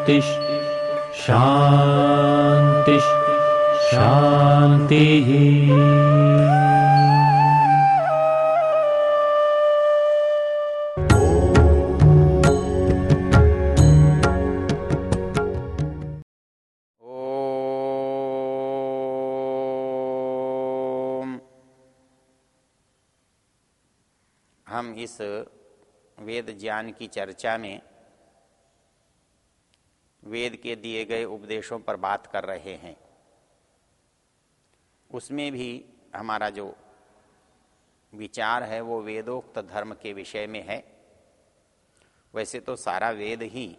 शान्तिः शान्तिः शान्तिः हम इस वेद ज्ञान की चर्चा में वेद के दिए गए उपदेशों पर बात कर रहे हैं। उसमें भी हमारा जो विचार है, वो वेदोक्त धर्म के विषय में है। वैसे तो सारा वेद ही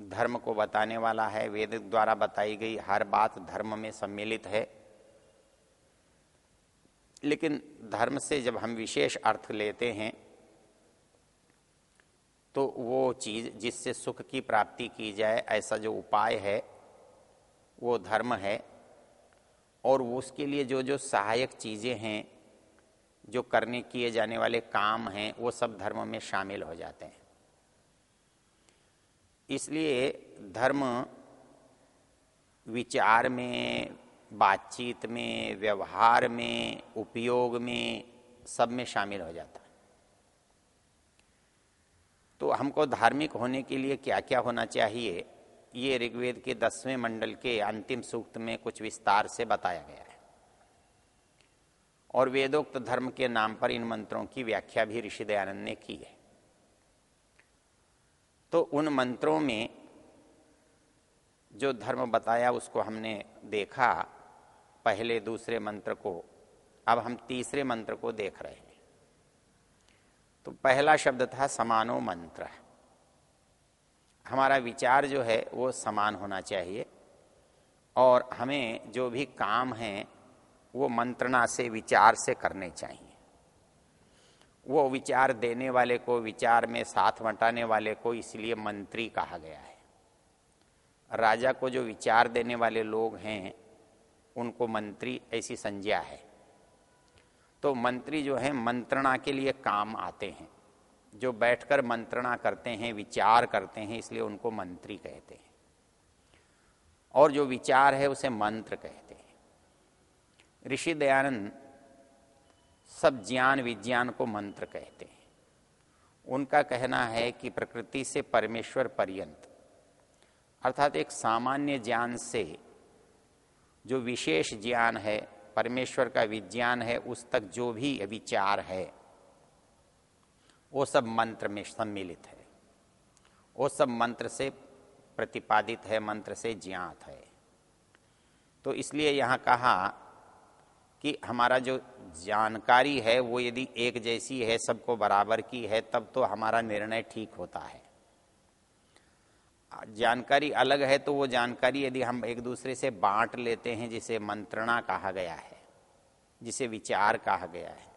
धर्म को बताने वाला है। वेद द्वारा बताई गई हर बात धर्म में सम्मिलित है। लेकिन धर्म से जब हम विशेष अर्थ लेते हैं तो वो चीज़ जिससे सुख की प्राप्ति की जाए, ऐसा जो उपाय है, वो धर्म है, और उसके लिए जो जो सहायक चीज़ें हैं, जो करने, किए जाने वाले काम हैं, वो सब धर्म में शामिल हो जाते हैं। इसलिए धर्म विचार में, बातचीत में, व्यवहार में, उपयोग में सब में शामिल हो जाता। है हमको धार्मिक होने के लिए क्या क्या होना चाहिए? ये ऋग्वेद के दसवें मंडल के अंतिम सूक्त में कुछ विस्तार से बताया गया है। और वेदोक्त धर्म के नाम पर इन मंत्रों की व्याख्या भी ऋषि दयानंद ने की है। तो उन मंत्रों में जो धर्म बताया उसको हमने देखा, पहले दूसरे मंत्र को, अब हम तीसरे मंत्र को देख रहे हैं। तो पहला शब्द था समानो मंत्र। हमारा विचार जो है वो समान होना चाहिए और हमें जो भी काम है, वो मंत्रणा से, विचार से करने चाहिए। वो विचार देने वाले को, विचार में साथ बटाने वाले को इसलिए मंत्री कहा गया है। राजा को जो विचार देने वाले लोग हैं, उनको मंत्री ऐसी संज्ञा है। तो मंत्री जो है, मंत्रणा के लिए काम आते हैं। जो बैठकर मंत्रणा करते हैं, विचार करते हैं, इसलिए उनको मंत्री कहते हैं। और जो विचार है, उसे मंत्र कहते हैं। ऋषि दयानंद सब ज्ञान विज्ञान को मंत्र कहते हैं। उनका कहना है कि प्रकृति से परमेश्वर पर्यंत, अर्थात एक सामान्य ज्ञान से जो विशेष ज्ञान है परमेश्वर का विज्ञान है, उस तक जो भी विचार है, वो सब मंत्र में सम्मिलित है। वो सब मंत्र से प्रतिपादित है, मंत्र से ज्ञात है। तो इसलिए यहाँ कहा कि हमारा जो जानकारी है, वो यदि एक जैसी है, सबको बराबर की है, तब तो हमारा निर्णय ठीक होता है। जानकारी अलग है तो वो जानकारी यदि हम एक दूसरे से बांट लेते हैं, जिसे मंत्रणा कहा गया है, जिसे विचार कहा गया है,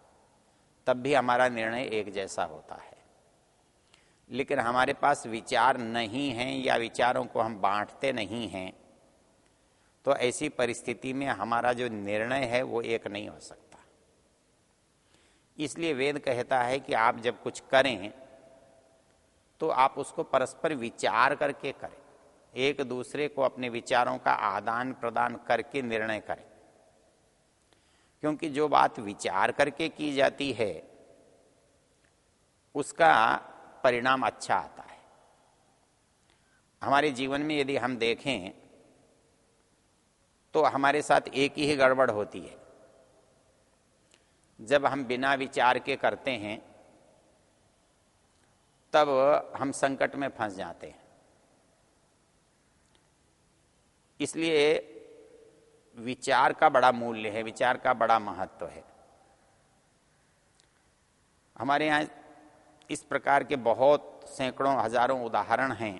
तब भी हमारा निर्णय एक जैसा होता है। लेकिन हमारे पास विचार नहीं है या विचारों को हम बांटते नहीं हैं तो ऐसी परिस्थिति में हमारा जो निर्णय है वो एक नहीं हो सकता। इसलिए वेद कहता है कि आप जब कुछ करें तो आप उसको परस्पर विचार करके करें। एक दूसरे को अपने विचारों का आदान प्रदान करके निर्णय करें। क्योंकि जो बात विचार करके की जाती है, उसका परिणाम अच्छा आता है। हमारे जीवन में यदि हम देखें तो हमारे साथ एक ही गड़बड़ होती है। जब हम बिना विचार के करते हैं तब हम संकट में फंस जाते हैं। इसलिए विचार का बड़ा मूल्य है, विचार का बड़ा महत्व है। हमारे यहाँ इस प्रकार के बहुत सैकड़ों, हज़ारों उदाहरण हैं,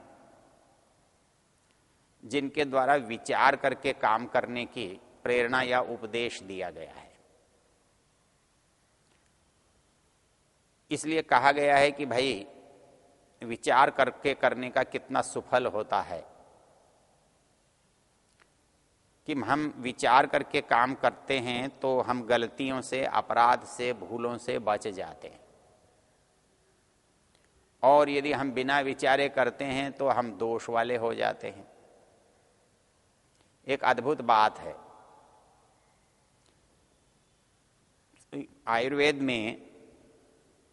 जिनके द्वारा विचार करके काम करने की प्रेरणा या उपदेश दिया गया है। इसलिए कहा गया है कि भाई विचार करके करने का कितना सुफल होता है। कि हम विचार करके काम करते हैं तो हम गलतियों से, अपराध से, भूलों से बच जाते हैं। और यदि हम बिना विचारे करते हैं तो हम दोष वाले हो जाते हैं। एक अद्भुत बात है। आयुर्वेद में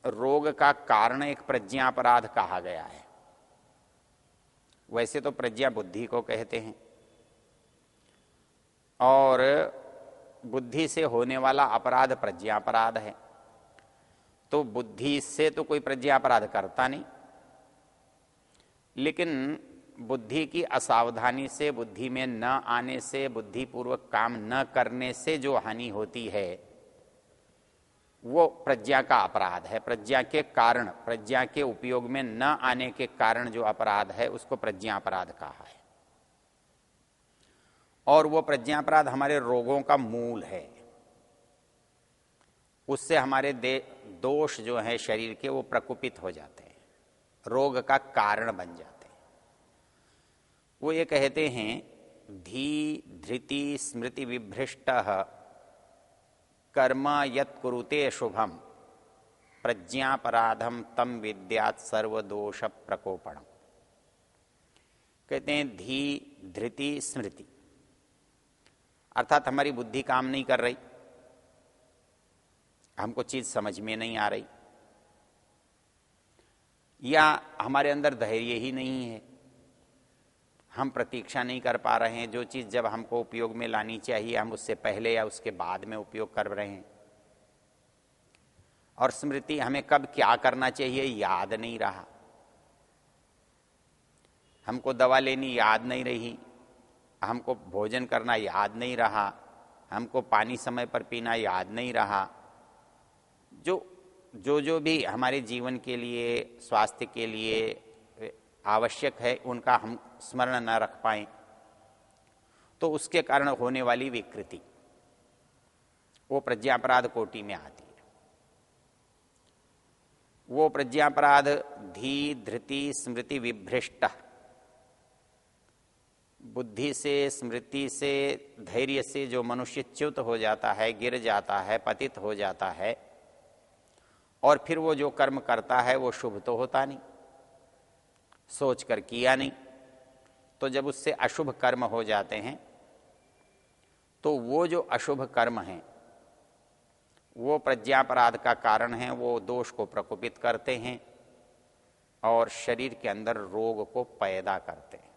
रोग का कारण एक प्रज्ञा अपराध कहा गया है। वैसे तो प्रज्ञा बुद्धि को कहते हैं। और बुद्धि से होने वाला अपराध प्रज्ञा अपराध है। तो बुद्धि से तो कोई प्रज्ञा अपराध करता नहीं। लेकिन बुद्धि की असावधानी से, बुद्धि में न आने से, बुद्धिपूर्वक काम न करने से जो हानि होती है वो प्रज्ञा का अपराध है। प्रज्ञा के कारण, प्रज्ञा के उपयोग में न आने के कारण जो अपराध है, उसको प्रज्ञा अपराध कहा है। और वो प्रज्ञा अपराध हमारे रोगों का मूल है। उससे हमारे दे, दोष जो है शरीर के, वो प्रकुपित हो जाते हैं। रोग का कारण बन जाते हैं। वो ये कहते हैं, धी, धृति, स्मृति विभ्रष्ट कर्म यत कुरुते शुभम। प्रज्ञापराधम तम विद्यात सर्वदोष प्रकोपण कहते हैं, धी, धृति, स्मृति। अर्थात हमारी बुद्धि काम नहीं कर रही। हमको चीज़ समझ में नहीं आ रही। या हमारे अंदर धैर्य ही नहीं है। हम प्रतीक्षा नहीं कर पा रहे हैं। जो चीज़ जब हमको उपयोग में लानी चाहिए, हम उससे पहले या उसके बाद में उपयोग कर रहे हैं। और स्मृति, हमें कब क्या करना चाहिए, याद नहीं रहा। हमको दवा लेनी याद नहीं रही, हमको भोजन करना याद नहीं रहा, हमको पानी समय पर पीना याद नहीं रहा। जो जो जो भी हमारे जीवन के लिए, स्वास्थ्य के लिए आवश्यक है, उनका हम स्मरण न रख पाए तो उसके कारण होने वाली विकृति, वो प्रज्ञापराध कोटि में आती है। वो प्रज्ञापराध धी, धृति, स्मृति विभ्रष्ट, बुद्धि से, स्मृति से, धैर्य से जो मनुष्य च्युत हो जाता है, गिर जाता है, पतित हो जाता है, और फिर वो जो कर्म करता है, वो शुभ तो होता नहीं, सोच कर किया नहीं। तो जब उससे अशुभ कर्म हो जाते हैं तो वो जो अशुभ कर्म हैं, वो प्रज्ञापराध का कारण है, वो दोष को प्रकोपित करते हैं और शरीर के अंदर रोग को पैदा करते हैं।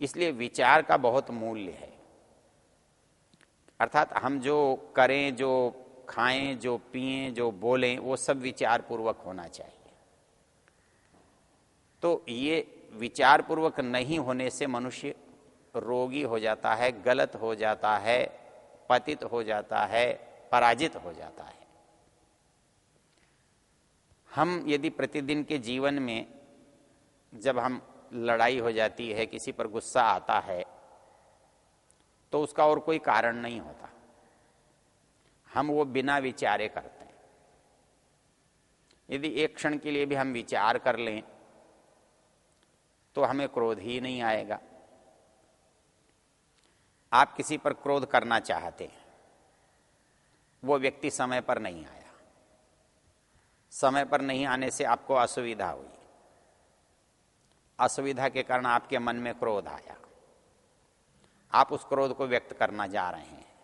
इसलिए विचार का बहुत मूल्य है। अर्थात हम जो करें, जो खाएँ, जो पिए, जो बोलें, वो सब विचार पूर्वक होना चाहिए। तो ये विचार पूर्वक नहीं होने से मनुष्य रोगी हो जाता है, गलत हो जाता है, पतित हो जाता है, पराजित हो जाता है। हम यदि प्रतिदिन के जीवन में जब हम लड़ाई हो जाती है, किसी पर गुस्सा आता है तो उसका और कोई कारण नहीं होता। हम वो बिना विचारे करते हैं। यदि एक क्षण के लिए भी हम विचार कर लें तो हमें क्रोध ही नहीं आएगा। आप किसी पर क्रोध करना चाहते हैं, वो व्यक्ति समय पर नहीं आया। समय पर नहीं आने से आपको असुविधा हुई। असुविधा के कारण आपके मन में क्रोध आया। आप उस क्रोध को व्यक्त करना जा रहे हैं।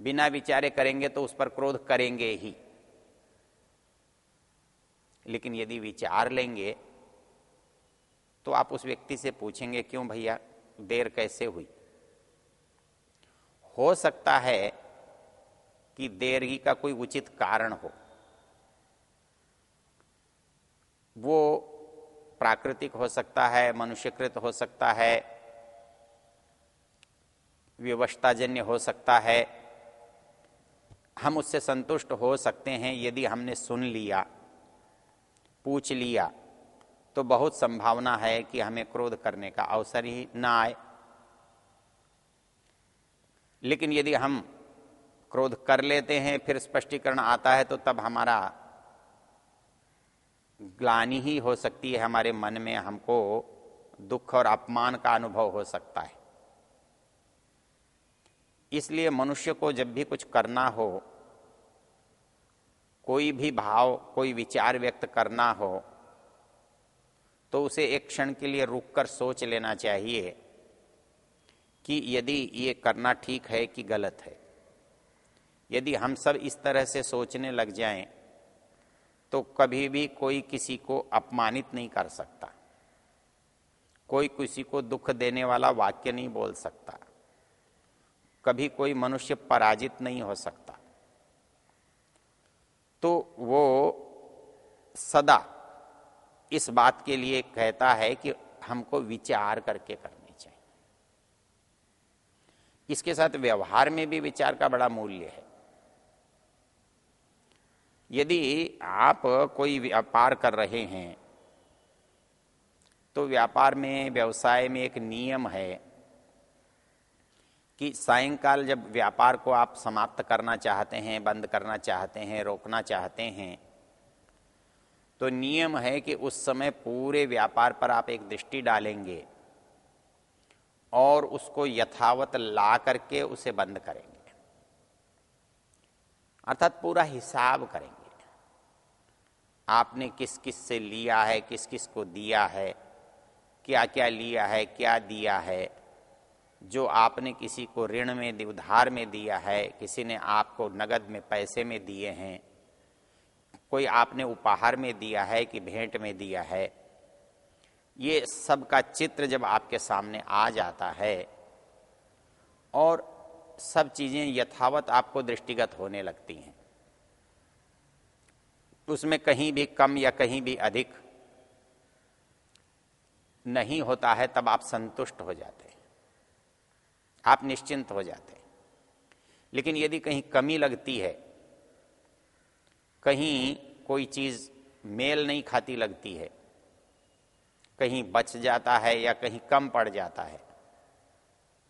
बिना विचारे करेंगे तो उस पर क्रोध करेंगे ही। लेकिन यदि विचार लेंगे तो आप उस व्यक्ति से पूछेंगे, क्यों भैया? देर कैसे हुई? हो सकता है कि देरी का कोई उचित कारण हो। वो प्राकृतिक हो सकता है, मनुष्यकृत हो सकता है, व्यवस्थाजन्य हो सकता है। हम उससे संतुष्ट हो सकते हैं यदि हमने सुन लिया, पूछ लिया। तो बहुत संभावना है कि हमें क्रोध करने का अवसर ही ना आए। लेकिन यदि हम क्रोध कर लेते हैं, फिर स्पष्टीकरण आता है तो तब हमारा ग्लानी ही हो सकती है, हमारे मन में हमको दुख और अपमान का अनुभव हो सकता है। इसलिए मनुष्य को जब भी कुछ करना हो, कोई भी भाव, कोई विचार व्यक्त करना हो तो उसे एक क्षण के लिए रुककर सोच लेना चाहिए कि यदि ये करना ठीक है कि गलत है। यदि हम सब इस तरह से सोचने लग जाएँ तो कभी भी कोई किसी को अपमानित नहीं कर सकता। कोई किसी को दुख देने वाला वाक्य नहीं बोल सकता। कभी कोई मनुष्य पराजित नहीं हो सकता। तो वो सदा इस बात के लिए कहता है कि हमको विचार करके करनी चाहिए। इसके साथ व्यवहार में भी विचार का बड़ा मूल्य है। यदि आप कोई व्यापार कर रहे हैं तो व्यापार में, व्यवसाय में एक नियम है कि सायंकाल जब व्यापार को आप समाप्त करना चाहते हैं, बंद करना चाहते हैं, रोकना चाहते हैं तो नियम है कि उस समय पूरे व्यापार पर आप एक दृष्टि डालेंगे और उसको यथावत ला करके उसे बंद करेंगे। अर्थात पूरा हिसाब करेंगे। आपने किस किस से लिया है किस किस को दिया है क्या क्या लिया है, क्या दिया है, जो आपने किसी को ऋण में, उधार में दिया है, किसी ने आपको नगद में पैसे में दिए हैं कोई आपने उपहार में दिया है कि भेंट में दिया है? ये सब का चित्र जब आपके सामने आ जाता है और सब चीज़ें यथावत आपको दृष्टिगत होने लगती हैं। उसमें कहीं भी कम या कहीं भी अधिक नहीं होता है, तब आप संतुष्ट हो जाते हैं। आप निश्चिंत हो जाते हैं। लेकिन यदि कहीं कमी लगती है कहीं कोई चीज़ मेल नहीं खाती लगती है, कहीं बच जाता है या कहीं कम पड़ जाता है,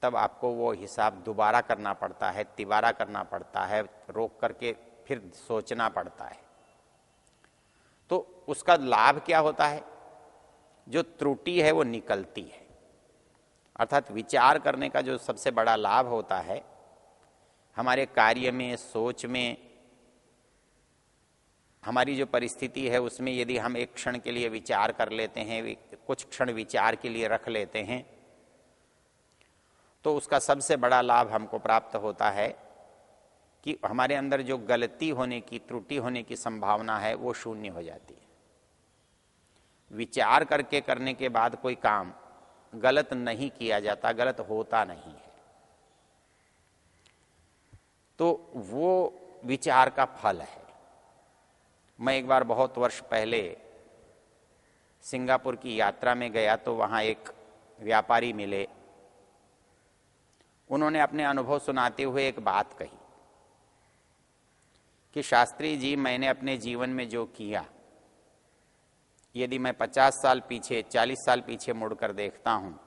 तब आपको वो हिसाब दोबारा करना पड़ता है, तिबारा करना पड़ता है, रोक करके फिर सोचना पड़ता है। तो उसका लाभ क्या होता है? जो त्रुटि है वो निकलती है। अर्थात विचार करने का जो सबसे बड़ा लाभ होता है, हमारे कार्य में, सोच में हमारी जो परिस्थिति है, उसमें यदि हम एक क्षण के लिए विचार कर लेते हैं कुछ क्षण विचार के लिए रख लेते हैं तो उसका सबसे बड़ा लाभ हमको प्राप्त होता है कि हमारे अंदर जो गलती होने की, त्रुटि होने की संभावना है, वो शून्य हो जाती है। विचार करके करने के बाद कोई काम गलत नहीं किया जाता, गलत होता नहीं है। तो वो विचार का फल है। मैं एक बार बहुत वर्ष पहले सिंगापुर की यात्रा में गया तो वहाँ एक व्यापारी मिले। उन्होंने अपने अनुभव सुनाते हुए एक बात कही कि शास्त्री जी, मैंने अपने जीवन में जो किया, यदि मैं पचास साल पीछे, चालीस साल पीछे मुड़कर देखता हूँ,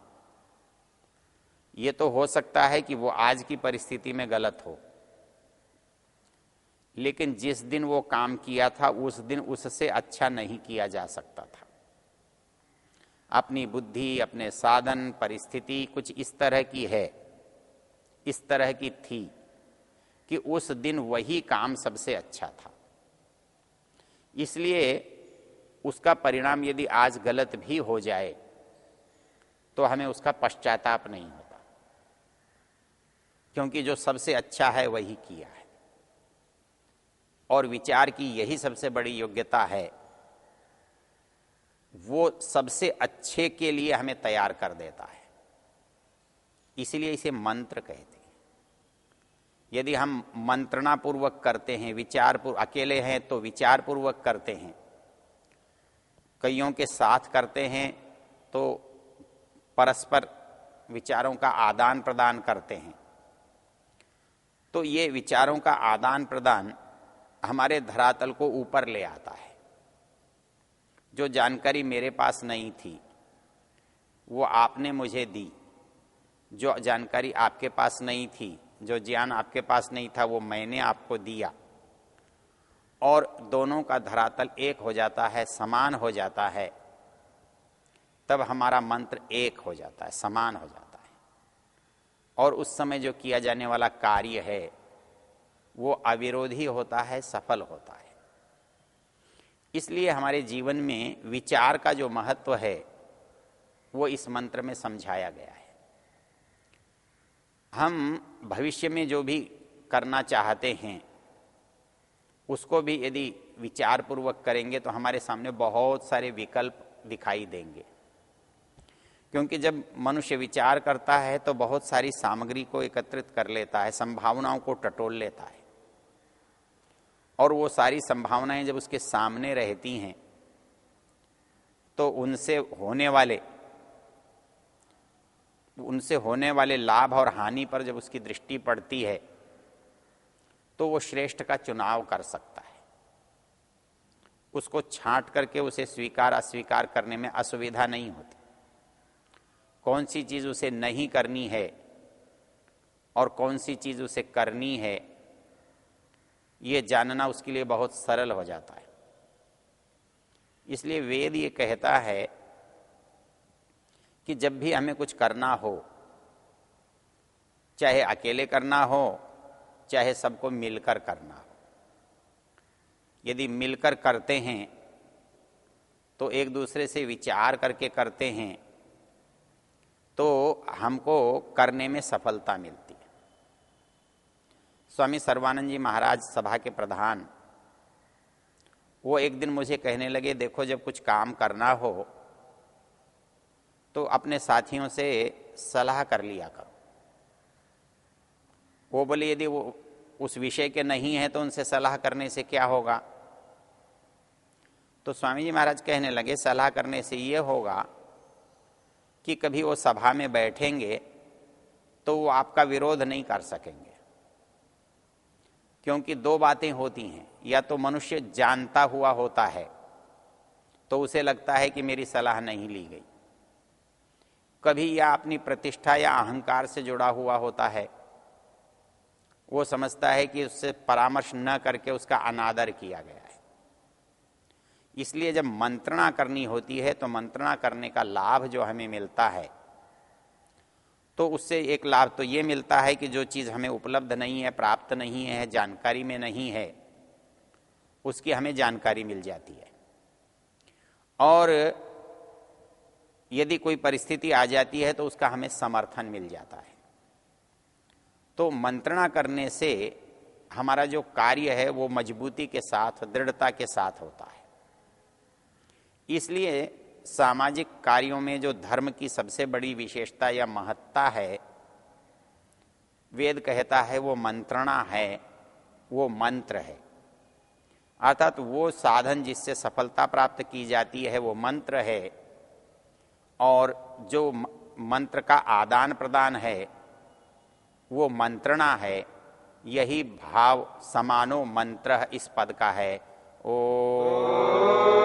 ये तो हो सकता है कि वो आज की परिस्थिति में गलत हो। लेकिन जिस दिन वो काम किया था, उस दिन उससे अच्छा नहीं किया जा सकता था। अपनी बुद्धि, अपने साधन, परिस्थिति कुछ इस तरह की है, इस तरह की थी कि उस दिन वही काम सबसे अच्छा था। इसलिए उसका परिणाम यदि आज गलत भी हो जाए तो हमें उसका पश्चाताप नहीं होता, क्योंकि जो सबसे अच्छा है वही किया है। और विचार की यही सबसे बड़ी योग्यता है, वो सबसे अच्छे के लिए हमें तैयार कर देता है। इसलिए इसे मंत्र कहते हैं। यदि हम मंत्रणा पूर्वक करते हैं विचार अकेले हैं तो विचार पूर्वक करते हैं। कईयों के साथ करते हैं तो परस्पर विचारों का आदान प्रदान करते हैं। तो ये विचारों का आदान प्रदान हमारे धरातल को ऊपर ले आता है। जो जानकारी मेरे पास नहीं थी, वो आपने मुझे दी। जो जानकारी आपके पास नहीं थी, जो ज्ञान आपके पास नहीं था, वो मैंने आपको दिया। और दोनों का धरातल एक हो जाता है, समान हो जाता है। तब हमारा मंत्र एक हो जाता है, समान हो जाता है। और उस समय जो किया जाने वाला कार्य है वो अविरोधी होता है, सफल होता है। इसलिए हमारे जीवन में विचार का जो महत्व है, वो इस मंत्र में समझाया गया है। हम भविष्य में जो भी करना चाहते हैं, उसको भी यदि विचार पूर्वक करेंगे तो हमारे सामने बहुत सारे विकल्प दिखाई देंगे। क्योंकि जब मनुष्य विचार करता है तो बहुत सारी सामग्री को एकत्रित कर लेता है, संभावनाओं को टटोल लेता है। और वो सारी संभावनाएँ जब उसके सामने रहती हैं तो उनसे होने वाले, उनसे होने वाले लाभ और हानि पर जब उसकी दृष्टि पड़ती है तो वो श्रेष्ठ का चुनाव कर सकता है। उसको छांट करके उसे स्वीकार, अस्वीकार करने में असुविधा नहीं होती। कौन सी चीज़ उसे नहीं करनी है और कौन सी चीज़ उसे करनी है ये जानना उसके लिए बहुत सरल हो जाता है। इसलिए वेद ये कहता है कि जब भी हमें कुछ करना हो, चाहे अकेले करना हो, चाहे सबको मिलकर करना हो, यदि मिलकर करते हैं तो एक दूसरे से विचार करके करते हैं तो हमको करने में सफलता मिलती। स्वामी सर्वानंद जी महाराज सभा के प्रधान, वो एक दिन मुझे कहने लगे, देखो, जब कुछ काम करना हो तो अपने साथियों से सलाह कर लिया करो। वो बोले, यदि वो उस विषय के नहीं है तो उनसे सलाह करने से क्या होगा? तो स्वामी जी महाराज कहने लगे, सलाह करने से ये होगा कि कभी वो सभा में बैठेंगे तो वो आपका विरोध नहीं कर सकेंगे। क्योंकि दो बातें होती हैं। या तो मनुष्य जानता हुआ होता है तो उसे लगता है कि मेरी सलाह नहीं ली गई। कभी या अपनी प्रतिष्ठा या अहंकार से जुड़ा हुआ होता है, वो समझता है कि उससे परामर्श न करके उसका अनादर किया गया है। इसलिए जब मंत्रणा करनी होती है तो मंत्रणा करने का लाभ जो हमें मिलता है तो उससे एक लाभ तो ये मिलता है कि जो चीज़ हमें उपलब्ध नहीं है, प्राप्त नहीं है, जानकारी में नहीं है, उसकी हमें जानकारी मिल जाती है। और यदि कोई परिस्थिति आ जाती है तो उसका हमें समर्थन मिल जाता है। तो मंत्रणा करने से हमारा जो कार्य है वो मजबूती के साथ, दृढ़ता के साथ होता है। इसलिए सामाजिक कार्यों में जो धर्म की सबसे बड़ी विशेषता या महत्ता है, वेद कहता है वो मंत्रणा है, वो मंत्र है। अर्थात वो साधन जिससे सफलता प्राप्त की जाती है, वो मंत्र है। और जो मंत्र का आदान प्रदान है, वो मंत्रणा है। यही भाव समानो मंत्र इस पद का है। ओ शांतिरंतरिक्षम